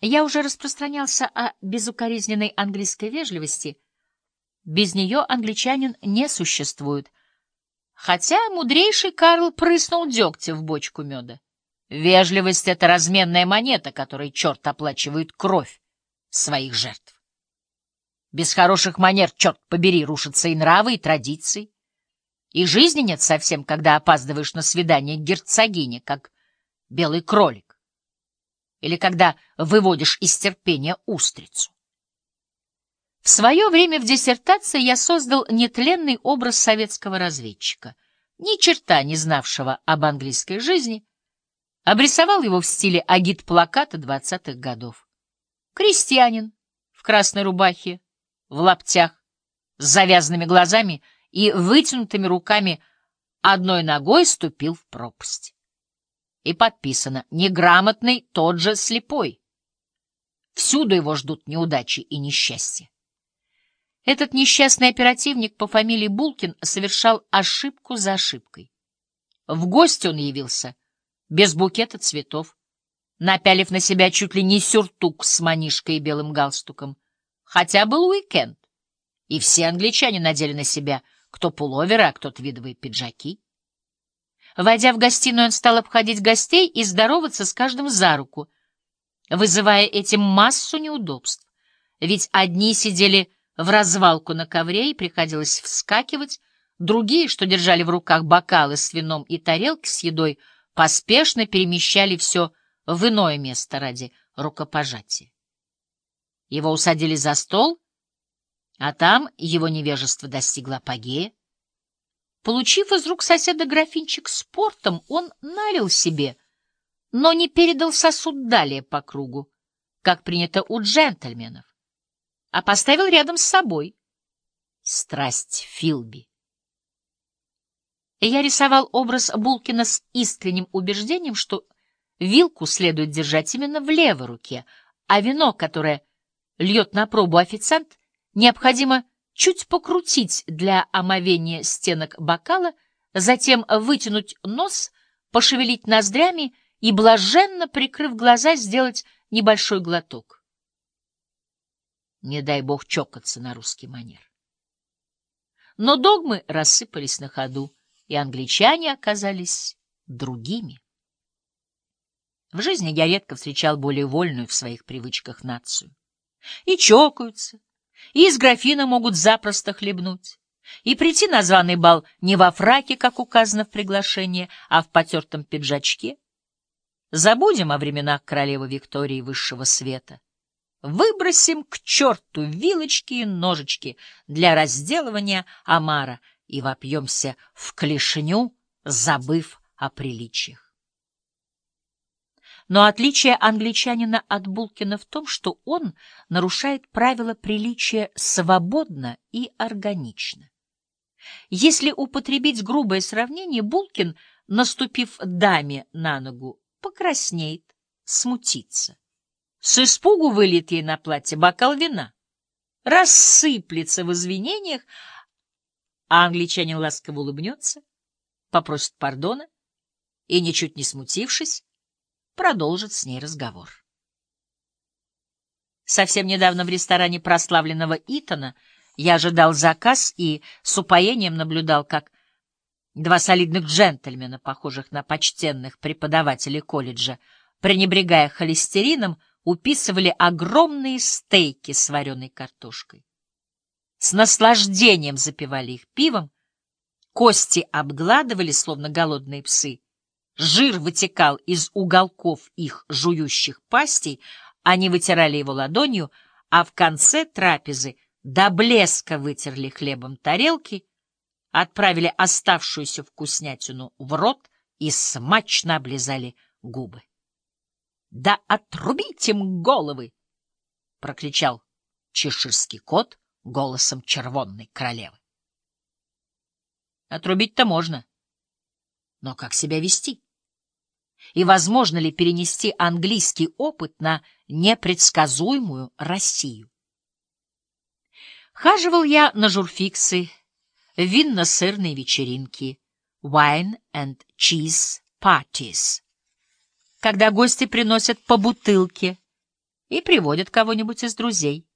Я уже распространялся о безукоризненной английской вежливости. Без нее англичанин не существует. Хотя мудрейший Карл прыснул дегтя в бочку меда. Вежливость — это разменная монета, которой черт оплачивает кровь своих жертв. Без хороших манер, черт побери, рушатся и нравы, и традиции. И жизни нет совсем, когда опаздываешь на свидание к герцогине, как белый кролик. Или когда выводишь из терпения устрицу. В свое время в диссертации я создал нетленный образ советского разведчика, ни черта не знавшего об английской жизни, обрисовал его в стиле агит-плаката двадцатых годов. Крестьянин в красной рубахе, в лаптях, с завязанными глазами и вытянутыми руками одной ногой ступил в пропасть. И подписано «Неграмотный тот же слепой». Всюду его ждут неудачи и несчастья. Этот несчастный оперативник по фамилии Булкин совершал ошибку за ошибкой. В гости он явился без букета цветов, напялив на себя чуть ли не сюртук с манишкой и белым галстуком. Хотя был уикенд, и все англичане надели на себя кто пуловеры, а кто твидовые пиджаки. Войдя в гостиную, он стал обходить гостей и здороваться с каждым за руку, вызывая этим массу неудобств. Ведь одни сидели в развалку на ковре и приходилось вскакивать, другие, что держали в руках бокалы с вином и тарелки с едой, поспешно перемещали все в иное место ради рукопожатия. Его усадили за стол, а там его невежество достигло апогея. Получив из рук соседа графинчик с портом, он налил себе, но не передал сосуд далее по кругу, как принято у джентльменов, а поставил рядом с собой. Страсть Филби. Я рисовал образ Булкина с искренним убеждением, что вилку следует держать именно в левой руке, а вино, которое льет на пробу официант, необходимо чуть покрутить для омовения стенок бокала, затем вытянуть нос, пошевелить ноздрями и, блаженно прикрыв глаза, сделать небольшой глоток. Не дай бог чокаться на русский манер. Но догмы рассыпались на ходу и англичане оказались другими. В жизни я редко встречал более вольную в своих привычках нацию. И чокаются, и из графина могут запросто хлебнуть, и прийти на званый бал не во фраке, как указано в приглашении, а в потертом пиджачке. Забудем о временах королевы Виктории высшего света. Выбросим к черту вилочки и ножички для разделывания омара — и вопьемся в клешню, забыв о приличиях. Но отличие англичанина от Булкина в том, что он нарушает правила приличия свободно и органично. Если употребить грубое сравнение, Булкин, наступив даме на ногу, покраснеет, смутится. С испугу выльет ей на платье бокал вина, рассыплется в извинениях, а англичанин ласково улыбнется, попросит пардона и, ничуть не смутившись, продолжит с ней разговор. Совсем недавно в ресторане прославленного Итона я ожидал заказ и с упоением наблюдал, как два солидных джентльмена, похожих на почтенных преподавателей колледжа, пренебрегая холестерином, уписывали огромные стейки с вареной картошкой с наслаждением запивали их пивом, кости обгладывали, словно голодные псы, жир вытекал из уголков их жующих пастей, они вытирали его ладонью, а в конце трапезы до блеска вытерли хлебом тарелки, отправили оставшуюся вкуснятину в рот и смачно облизали губы. — Да отрубите им головы! — прокричал чеширский кот — голосом червонной королевы. Отрубить-то можно, но как себя вести? И возможно ли перенести английский опыт на непредсказуемую Россию? Хаживал я на журфиксы, винно-сырные вечеринки, wine and cheese parties, когда гости приносят по бутылке, и приводят кого-нибудь из друзей.